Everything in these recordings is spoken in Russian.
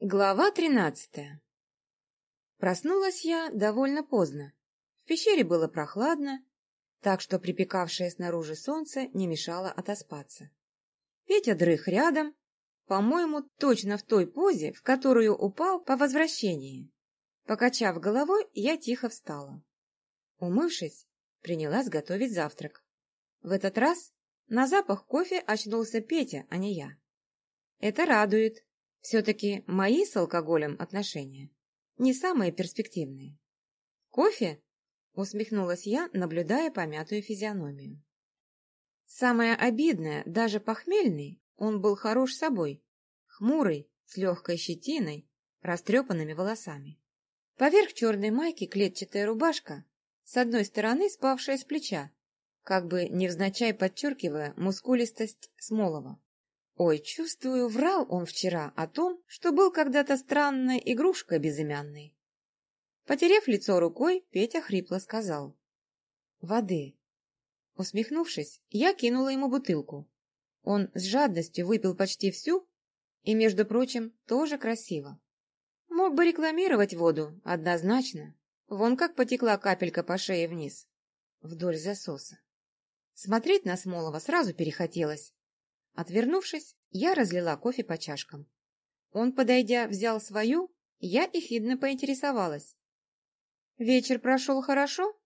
Глава тринадцатая Проснулась я довольно поздно. В пещере было прохладно, так что припекавшее снаружи солнце не мешало отоспаться. Петя дрых рядом, по-моему, точно в той позе, в которую упал по возвращении. Покачав головой, я тихо встала. Умывшись, принялась готовить завтрак. В этот раз на запах кофе очнулся Петя, а не я. Это радует. Все-таки мои с алкоголем отношения не самые перспективные. «Кофе?» — усмехнулась я, наблюдая помятую физиономию. Самое обидное, даже похмельный, он был хорош собой, хмурый, с легкой щетиной, растрепанными волосами. Поверх черной майки клетчатая рубашка, с одной стороны спавшая с плеча, как бы невзначай подчеркивая мускулистость Смолова. Ой, чувствую, врал он вчера о том, что был когда-то странной игрушкой безымянной. Потерев лицо рукой, Петя хрипло сказал. «Воды». Усмехнувшись, я кинула ему бутылку. Он с жадностью выпил почти всю, и, между прочим, тоже красиво. Мог бы рекламировать воду, однозначно. Вон как потекла капелька по шее вниз, вдоль засоса. Смотреть на Смолова сразу перехотелось, Отвернувшись, я разлила кофе по чашкам. Он, подойдя, взял свою, я ехидно поинтересовалась. «Вечер прошел хорошо?»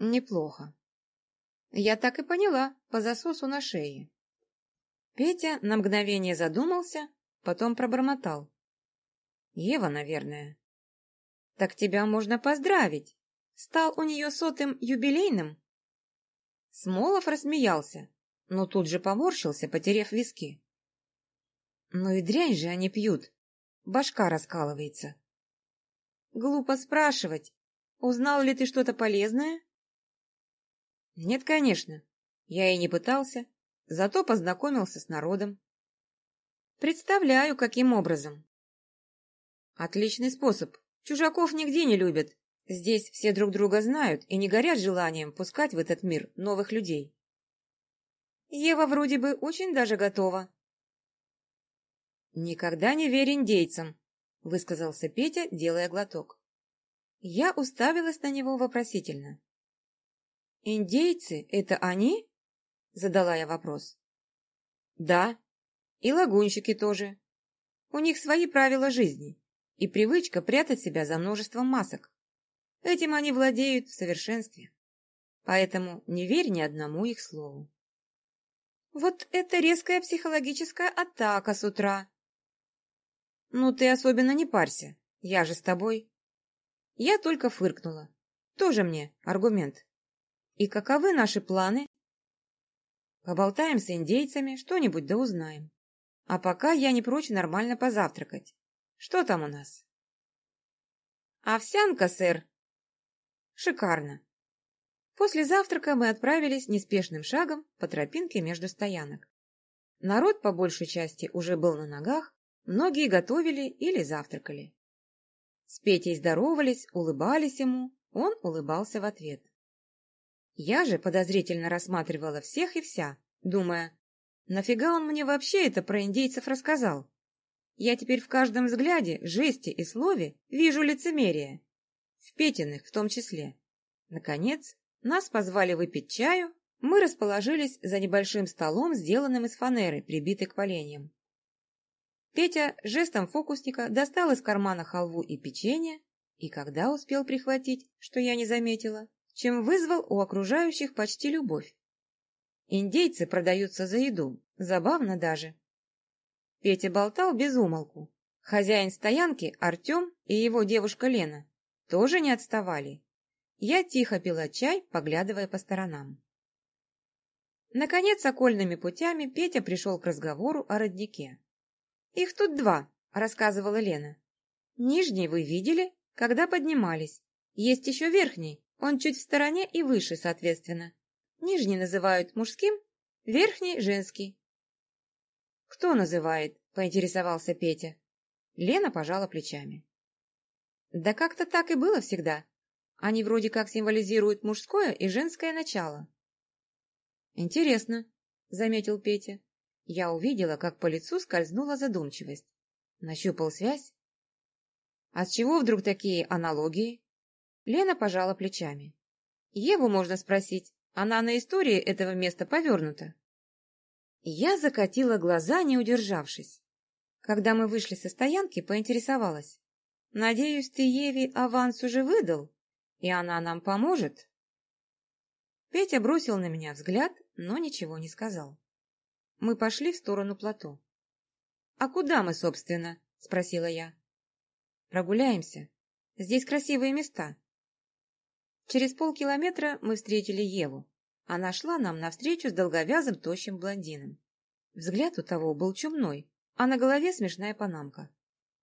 «Неплохо». Я так и поняла по засосу на шее. Петя на мгновение задумался, потом пробормотал. «Ева, наверное». «Так тебя можно поздравить. Стал у нее сотым юбилейным?» Смолов рассмеялся, но тут же поморщился, потеряв виски. Ну и дрянь же они пьют. Башка раскалывается. Глупо спрашивать. Узнал ли ты что-то полезное? Нет, конечно. Я и не пытался, зато познакомился с народом. Представляю, каким образом. Отличный способ. Чужаков нигде не любят. Здесь все друг друга знают и не горят желанием пускать в этот мир новых людей. Ева вроде бы очень даже готова. «Никогда не верь индейцам», — высказался Петя, делая глоток. Я уставилась на него вопросительно. «Индейцы — это они?» — задала я вопрос. «Да, и лагунщики тоже. У них свои правила жизни и привычка прятать себя за множеством масок. Этим они владеют в совершенстве. Поэтому не верь ни одному их слову. Вот это резкая психологическая атака с утра. Ну, ты особенно не парься, я же с тобой. Я только фыркнула. Тоже мне аргумент. И каковы наши планы? Поболтаем с индейцами, что-нибудь да узнаем. А пока я не прочь нормально позавтракать. Что там у нас? Овсянка, сэр. Шикарно. После завтрака мы отправились неспешным шагом по тропинке между стоянок. Народ по большей части уже был на ногах, многие готовили или завтракали. С Петей здоровались, улыбались ему, он улыбался в ответ. Я же подозрительно рассматривала всех и вся, думая, нафига он мне вообще это про индейцев рассказал? Я теперь в каждом взгляде, жесте и слове вижу лицемерие. В Петиных в том числе. Наконец, нас позвали выпить чаю, мы расположились за небольшим столом, сделанным из фанеры, прибитой к поленьям. Петя жестом фокусника достал из кармана халву и печенье, и когда успел прихватить, что я не заметила, чем вызвал у окружающих почти любовь. Индейцы продаются за еду, забавно даже. Петя болтал без умолку. Хозяин стоянки, Артем и его девушка Лена, тоже не отставали я тихо пила чай, поглядывая по сторонам. Наконец, окольными путями Петя пришел к разговору о роднике. «Их тут два», — рассказывала Лена. «Нижний вы видели, когда поднимались. Есть еще верхний, он чуть в стороне и выше, соответственно. Нижний называют мужским, верхний — женский». «Кто называет?» — поинтересовался Петя. Лена пожала плечами. «Да как-то так и было всегда. Они вроде как символизируют мужское и женское начало. «Интересно», — заметил Петя. Я увидела, как по лицу скользнула задумчивость. Нащупал связь? А с чего вдруг такие аналогии? Лена пожала плечами. Еву можно спросить, она на истории этого места повернута. Я закатила глаза, не удержавшись. Когда мы вышли со стоянки, поинтересовалась. «Надеюсь, ты Еве аванс уже выдал, и она нам поможет?» Петя бросил на меня взгляд, но ничего не сказал. Мы пошли в сторону плато. «А куда мы, собственно?» — спросила я. «Прогуляемся. Здесь красивые места». Через полкилометра мы встретили Еву. Она шла нам навстречу с долговязым тощим блондином. Взгляд у того был чумной, а на голове смешная панамка.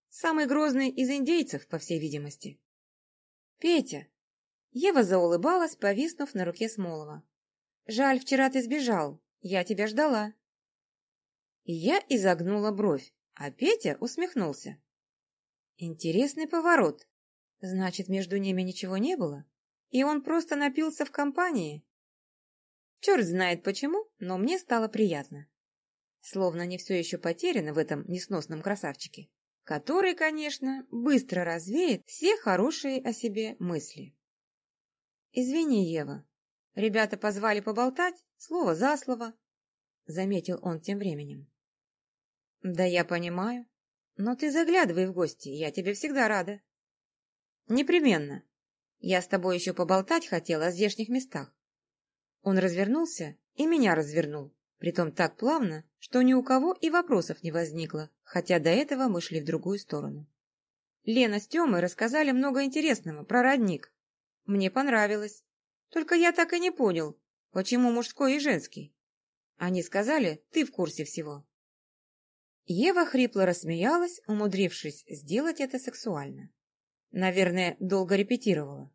Самый грозный из индейцев, по всей видимости. «Петя!» Ева заулыбалась, повиснув на руке Смолова. «Жаль, вчера ты сбежал. Я тебя ждала». Я изогнула бровь, а Петя усмехнулся. Интересный поворот. Значит, между ними ничего не было? И он просто напился в компании? Черт знает почему, но мне стало приятно. Словно не все еще потеряно в этом несносном красавчике, который, конечно, быстро развеет все хорошие о себе мысли. «Извини, Ева, ребята позвали поболтать, слово за слово», — заметил он тем временем. «Да я понимаю. Но ты заглядывай в гости, я тебе всегда рада». «Непременно. Я с тобой еще поболтать хотела о здешних местах». Он развернулся и меня развернул, притом так плавно, что ни у кого и вопросов не возникло, хотя до этого мы шли в другую сторону. Лена с Тёмой рассказали много интересного про родник. Мне понравилось. Только я так и не понял, почему мужской и женский. Они сказали, ты в курсе всего. Ева хрипло рассмеялась, умудрившись сделать это сексуально. Наверное, долго репетировала.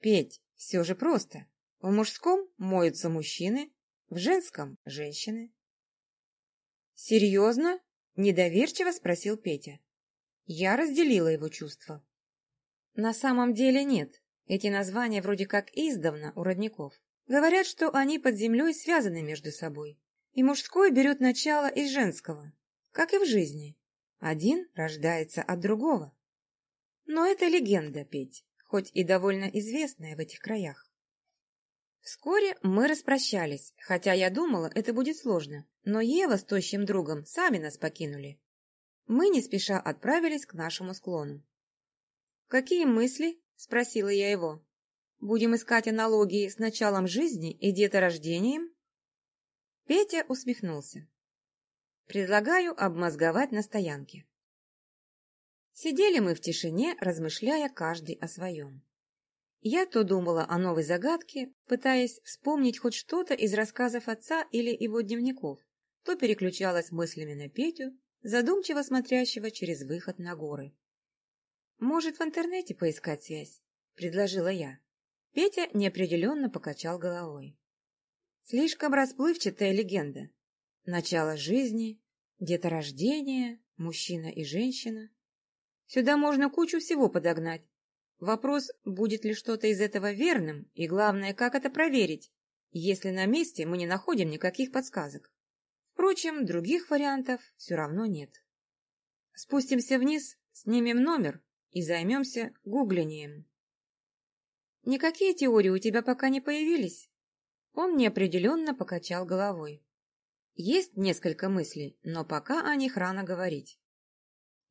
Петь, все же просто. В мужском моются мужчины, в женском – женщины. «Серьезно?» – недоверчиво спросил Петя. Я разделила его чувства. На самом деле нет. Эти названия вроде как издавна у родников. Говорят, что они под землей связаны между собой. И мужской берет начало из женского как и в жизни. Один рождается от другого. Но это легенда, Петь, хоть и довольно известная в этих краях. Вскоре мы распрощались, хотя я думала, это будет сложно, но Ева с тощим другом сами нас покинули. Мы не спеша отправились к нашему склону. «Какие мысли?» – спросила я его. «Будем искать аналогии с началом жизни и деторождением?» Петя усмехнулся. Предлагаю обмозговать на стоянке. Сидели мы в тишине, размышляя каждый о своем. Я то думала о новой загадке, пытаясь вспомнить хоть что-то из рассказов отца или его дневников, то переключалась мыслями на Петю, задумчиво смотрящего через выход на горы. «Может, в интернете поискать связь?» – предложила я. Петя неопределенно покачал головой. «Слишком расплывчатая легенда. Начало жизни, деторождение, мужчина и женщина. Сюда можно кучу всего подогнать. Вопрос, будет ли что-то из этого верным, и главное, как это проверить, если на месте мы не находим никаких подсказок. Впрочем, других вариантов все равно нет. Спустимся вниз, снимем номер и займемся гуглением. Никакие теории у тебя пока не появились? Он неопределенно покачал головой. Есть несколько мыслей, но пока о них рано говорить.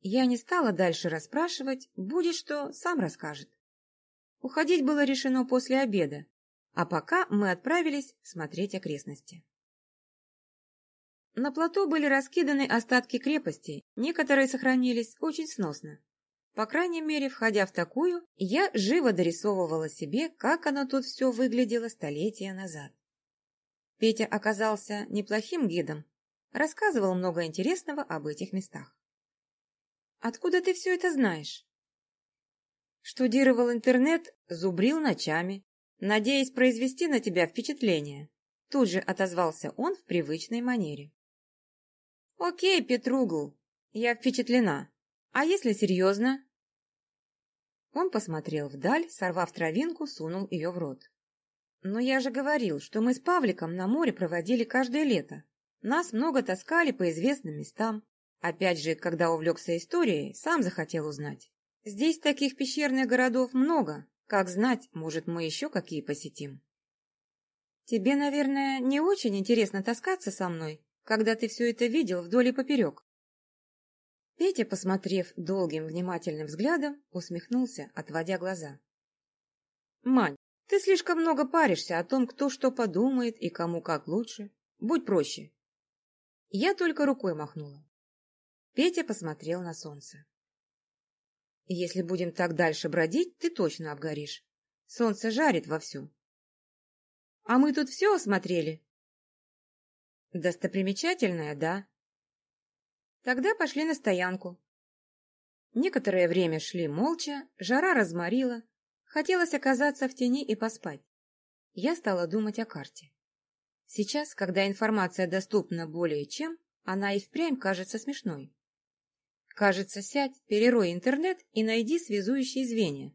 Я не стала дальше расспрашивать, будет что, сам расскажет. Уходить было решено после обеда, а пока мы отправились смотреть окрестности. На плато были раскиданы остатки крепости, некоторые сохранились очень сносно. По крайней мере, входя в такую, я живо дорисовывала себе, как оно тут все выглядело столетия назад. Петя оказался неплохим гидом, рассказывал много интересного об этих местах. «Откуда ты все это знаешь?» Штудировал интернет, зубрил ночами, надеясь произвести на тебя впечатление. Тут же отозвался он в привычной манере. «Окей, Петругл, я впечатлена. А если серьезно?» Он посмотрел вдаль, сорвав травинку, сунул ее в рот. Но я же говорил, что мы с Павликом на море проводили каждое лето. Нас много таскали по известным местам. Опять же, когда увлекся историей, сам захотел узнать. Здесь таких пещерных городов много. Как знать, может, мы еще какие посетим. Тебе, наверное, не очень интересно таскаться со мной, когда ты все это видел вдоль и поперек. Петя, посмотрев долгим внимательным взглядом, усмехнулся, отводя глаза. «Мань, ты слишком много паришься о том, кто что подумает и кому как лучше. Будь проще». Я только рукой махнула. Петя посмотрел на солнце. «Если будем так дальше бродить, ты точно обгоришь. Солнце жарит вовсю». «А мы тут все осмотрели?» «Достопримечательное, да», Тогда пошли на стоянку. Некоторое время шли молча, жара разморила, хотелось оказаться в тени и поспать. Я стала думать о карте. Сейчас, когда информация доступна более чем, она и впрямь кажется смешной. Кажется, сядь, перерой интернет и найди связующие звенья.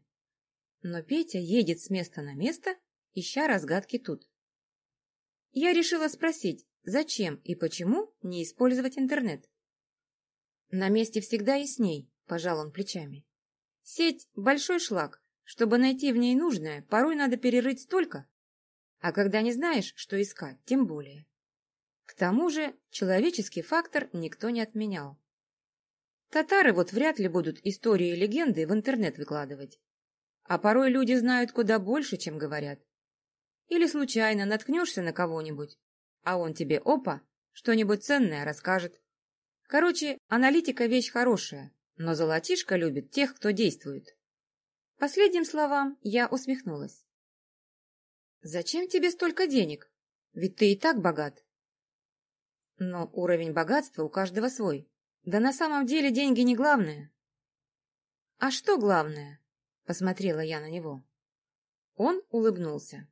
Но Петя едет с места на место, ища разгадки тут. Я решила спросить, зачем и почему не использовать интернет. На месте всегда ясней, пожал он плечами. Сеть — большой шлак. Чтобы найти в ней нужное, порой надо перерыть столько. А когда не знаешь, что искать, тем более. К тому же человеческий фактор никто не отменял. Татары вот вряд ли будут истории и легенды в интернет выкладывать. А порой люди знают куда больше, чем говорят. Или случайно наткнешься на кого-нибудь, а он тебе, опа, что-нибудь ценное расскажет. Короче, аналитика вещь хорошая, но золотишко любит тех, кто действует. Последним словам я усмехнулась. «Зачем тебе столько денег? Ведь ты и так богат». Но уровень богатства у каждого свой. Да на самом деле деньги не главное. «А что главное?» — посмотрела я на него. Он улыбнулся.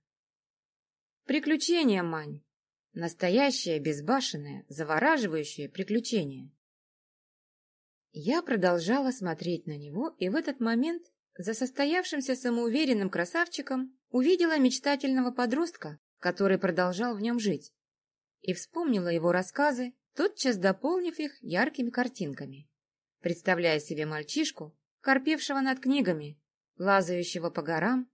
«Приключения, Мань. Настоящее, безбашенное, завораживающее приключение. Я продолжала смотреть на него, и в этот момент за состоявшимся самоуверенным красавчиком увидела мечтательного подростка, который продолжал в нем жить, и вспомнила его рассказы, тотчас дополнив их яркими картинками, представляя себе мальчишку, корпевшего над книгами, лазающего по горам,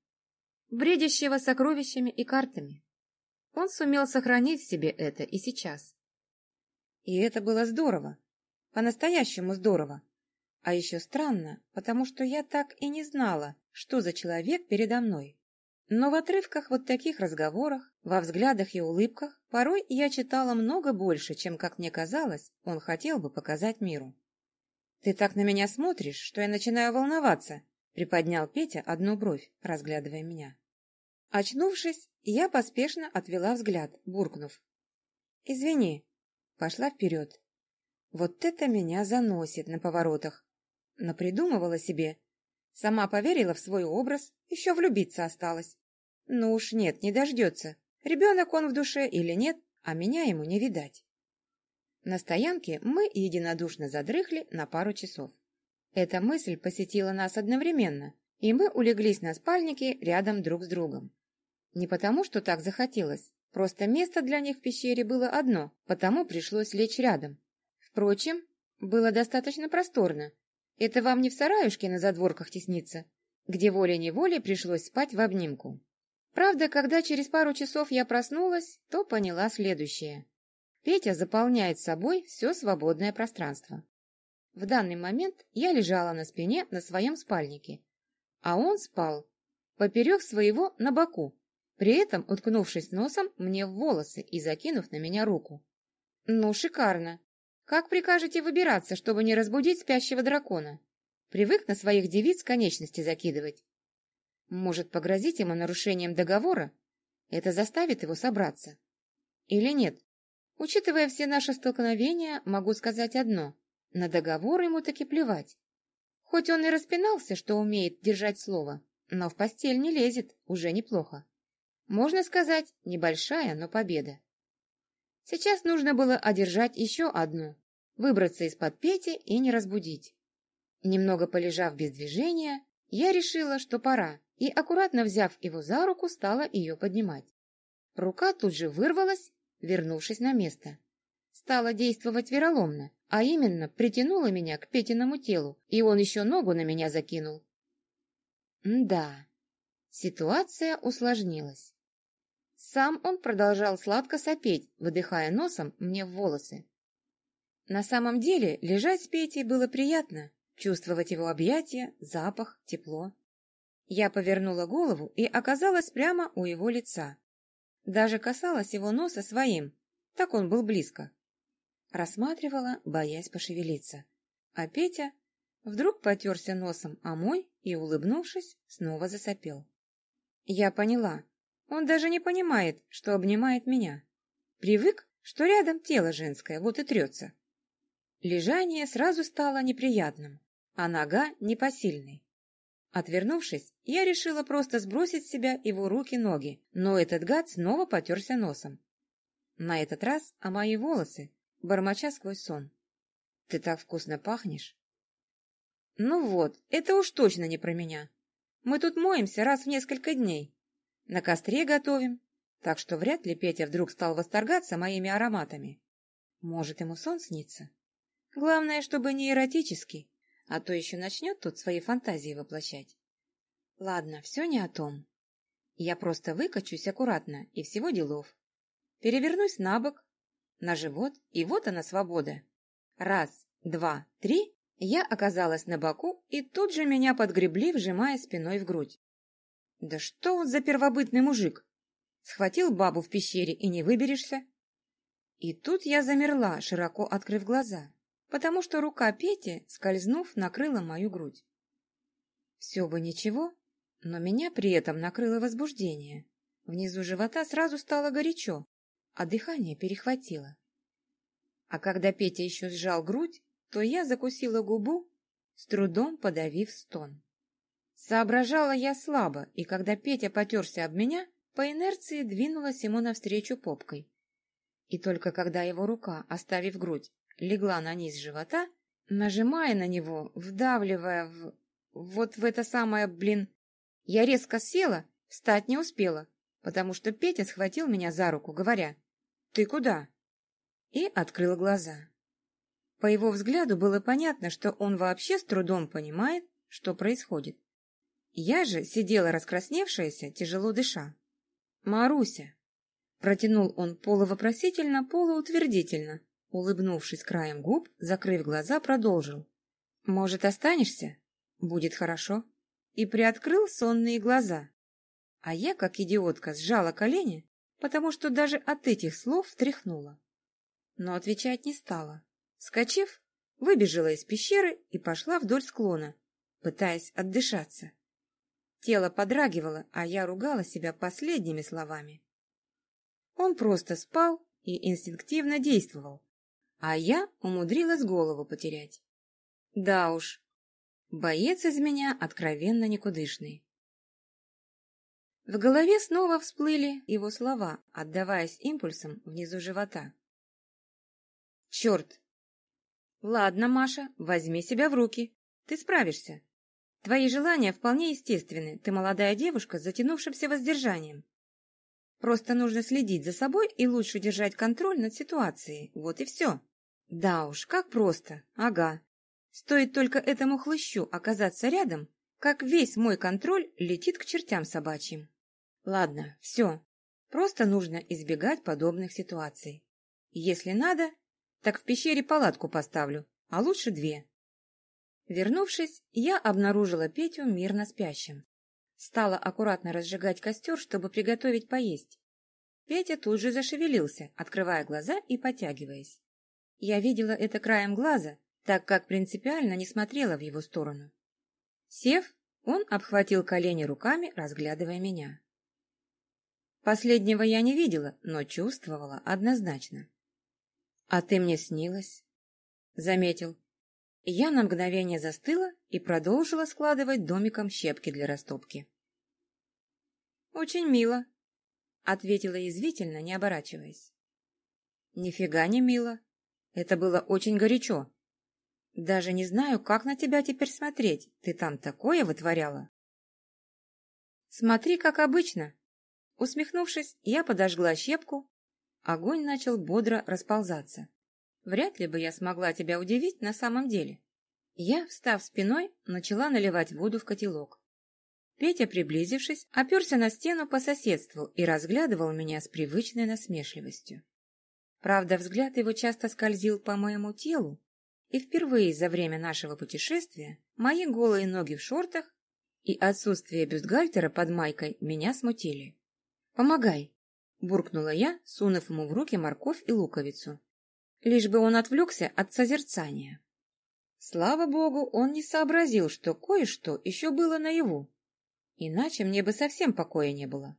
бредящего сокровищами и картами. Он сумел сохранить в себе это и сейчас. И это было здорово, по-настоящему здорово. А еще странно, потому что я так и не знала, что за человек передо мной. Но в отрывках вот таких разговорах, во взглядах и улыбках, порой я читала много больше, чем, как мне казалось, он хотел бы показать миру. «Ты так на меня смотришь, что я начинаю волноваться», — приподнял Петя одну бровь, разглядывая меня. Очнувшись, я поспешно отвела взгляд, буркнув. «Извини». Пошла вперед. Вот это меня заносит на поворотах. Напридумывала себе. Сама поверила в свой образ, еще влюбиться осталось. Ну уж нет, не дождется. Ребенок он в душе или нет, а меня ему не видать. На стоянке мы единодушно задрыхли на пару часов. Эта мысль посетила нас одновременно, и мы улеглись на спальнике рядом друг с другом. Не потому, что так захотелось, просто место для них в пещере было одно, потому пришлось лечь рядом. Впрочем, было достаточно просторно. Это вам не в сараюшке на задворках тесниться, где волей-неволей пришлось спать в обнимку. Правда, когда через пару часов я проснулась, то поняла следующее. Петя заполняет собой все свободное пространство. В данный момент я лежала на спине на своем спальнике, а он спал поперек своего на боку, при этом уткнувшись носом мне в волосы и закинув на меня руку. Ну, шикарно. Как прикажете выбираться, чтобы не разбудить спящего дракона? Привык на своих девиц конечности закидывать. Может, погрозить ему нарушением договора? Это заставит его собраться. Или нет? Учитывая все наши столкновения, могу сказать одно. На договор ему таки плевать. Хоть он и распинался, что умеет держать слово, но в постель не лезет, уже неплохо. Можно сказать, небольшая, но победа. Сейчас нужно было одержать еще одну, выбраться из-под Пети и не разбудить. Немного полежав без движения, я решила, что пора, и, аккуратно взяв его за руку, стала ее поднимать. Рука тут же вырвалась, вернувшись на место. Стала действовать вероломно, А именно, притянула меня к Петиному телу, и он еще ногу на меня закинул. М да, ситуация усложнилась. Сам он продолжал сладко сопеть, выдыхая носом мне в волосы. На самом деле, лежать с Петей было приятно, чувствовать его объятия, запах, тепло. Я повернула голову и оказалась прямо у его лица. Даже касалась его носа своим, так он был близко. Рассматривала, боясь пошевелиться. А Петя вдруг потерся носом о мой и, улыбнувшись, снова засопел. Я поняла, он даже не понимает, что обнимает меня. Привык, что рядом тело женское, вот и трется. Лежание сразу стало неприятным, а нога непосильной. Отвернувшись, я решила просто сбросить с себя его руки-ноги, но этот гад снова потерся носом. На этот раз о мои волосы, бормоча сквозь сон. «Ты так вкусно пахнешь!» «Ну вот, это уж точно не про меня. Мы тут моемся раз в несколько дней. На костре готовим, так что вряд ли Петя вдруг стал восторгаться моими ароматами. Может, ему сон снится? Главное, чтобы не эротический, а то еще начнет тут свои фантазии воплощать. Ладно, все не о том. Я просто выкачусь аккуратно, и всего делов. Перевернусь на бок, на живот, и вот она свобода. Раз, два, три, я оказалась на боку, и тут же меня подгребли, вжимая спиной в грудь. Да что он за первобытный мужик? Схватил бабу в пещере и не выберешься. И тут я замерла, широко открыв глаза, потому что рука Пети, скользнув, накрыла мою грудь. Все бы ничего, но меня при этом накрыло возбуждение. Внизу живота сразу стало горячо, а дыхание перехватило. А когда Петя еще сжал грудь, то я закусила губу, с трудом подавив стон. Соображала я слабо, и когда Петя потерся об меня, по инерции двинулась ему навстречу попкой. И только когда его рука, оставив грудь, легла на низ живота, нажимая на него, вдавливая в... вот в это самое, блин... Я резко села, встать не успела, потому что Петя схватил меня за руку, говоря «Ты куда?» и открыл глаза. По его взгляду было понятно, что он вообще с трудом понимает, что происходит. Я же сидела раскрасневшаяся, тяжело дыша. «Маруся!» Протянул он полувопросительно, полуутвердительно, улыбнувшись краем губ, закрыв глаза, продолжил. «Может, останешься? Будет хорошо». И приоткрыл сонные глаза. А я, как идиотка, сжала колени, потому что даже от этих слов встряхнула. Но отвечать не стала. Скочив, выбежала из пещеры и пошла вдоль склона, пытаясь отдышаться. Тело подрагивало, а я ругала себя последними словами. Он просто спал и инстинктивно действовал, а я умудрилась голову потерять. Да уж, боец из меня откровенно никудышный. В голове снова всплыли его слова, отдаваясь импульсом внизу живота. «Черт! Ладно, Маша, возьми себя в руки. Ты справишься. Твои желания вполне естественны, ты молодая девушка с затянувшимся воздержанием. Просто нужно следить за собой и лучше держать контроль над ситуацией, вот и все. Да уж, как просто, ага. Стоит только этому хлыщу оказаться рядом, как весь мой контроль летит к чертям собачьим. Ладно, все. Просто нужно избегать подобных ситуаций. Если надо, так в пещере палатку поставлю, а лучше две. Вернувшись, я обнаружила Петю мирно спящим. Стала аккуратно разжигать костер, чтобы приготовить поесть. Петя тут же зашевелился, открывая глаза и потягиваясь. Я видела это краем глаза, так как принципиально не смотрела в его сторону. Сев, он обхватил колени руками, разглядывая меня. Последнего я не видела, но чувствовала однозначно. — А ты мне снилась? — заметил, я на мгновение застыла и продолжила складывать домиком щепки для растопки. «Очень мило», — ответила язвительно, не оборачиваясь. «Нифига не мило. Это было очень горячо. Даже не знаю, как на тебя теперь смотреть. Ты там такое вытворяла». «Смотри, как обычно». Усмехнувшись, я подожгла щепку. Огонь начал бодро расползаться. Вряд ли бы я смогла тебя удивить на самом деле. Я, встав спиной, начала наливать воду в котелок. Петя, приблизившись, оперся на стену по соседству и разглядывал меня с привычной насмешливостью. Правда, взгляд его часто скользил по моему телу, и впервые за время нашего путешествия мои голые ноги в шортах и отсутствие бюстгальтера под майкой меня смутили. «Помогай!» – буркнула я, сунув ему в руки морковь и луковицу. Лишь бы он отвлекся от созерцания. Слава богу, он не сообразил, что кое-что еще было наяву. Иначе мне бы совсем покоя не было.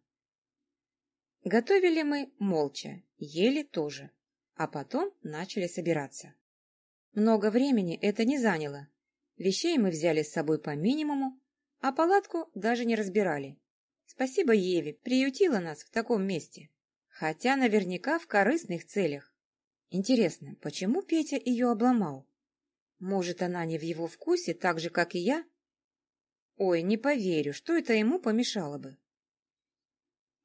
Готовили мы молча, ели тоже, а потом начали собираться. Много времени это не заняло. Вещей мы взяли с собой по минимуму, а палатку даже не разбирали. Спасибо Еве, приютила нас в таком месте. Хотя наверняка в корыстных целях. Интересно, почему Петя ее обломал? Может, она не в его вкусе, так же, как и я? Ой, не поверю, что это ему помешало бы.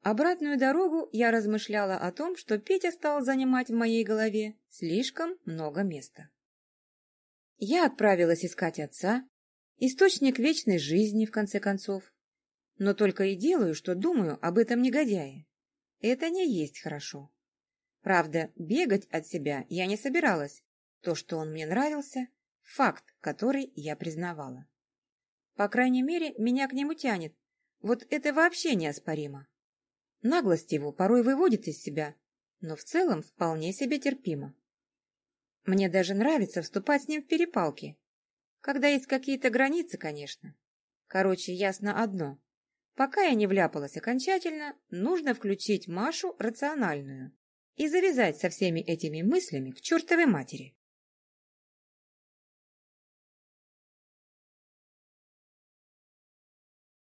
Обратную дорогу я размышляла о том, что Петя стал занимать в моей голове слишком много места. Я отправилась искать отца, источник вечной жизни, в конце концов. Но только и делаю, что думаю об этом негодяе. Это не есть хорошо. Правда, бегать от себя я не собиралась. То, что он мне нравился, факт, который я признавала. По крайней мере, меня к нему тянет. Вот это вообще неоспоримо. Наглость его порой выводит из себя, но в целом вполне себе терпимо. Мне даже нравится вступать с ним в перепалки. Когда есть какие-то границы, конечно. Короче, ясно одно. Пока я не вляпалась окончательно, нужно включить Машу рациональную и завязать со всеми этими мыслями к чертовой матери.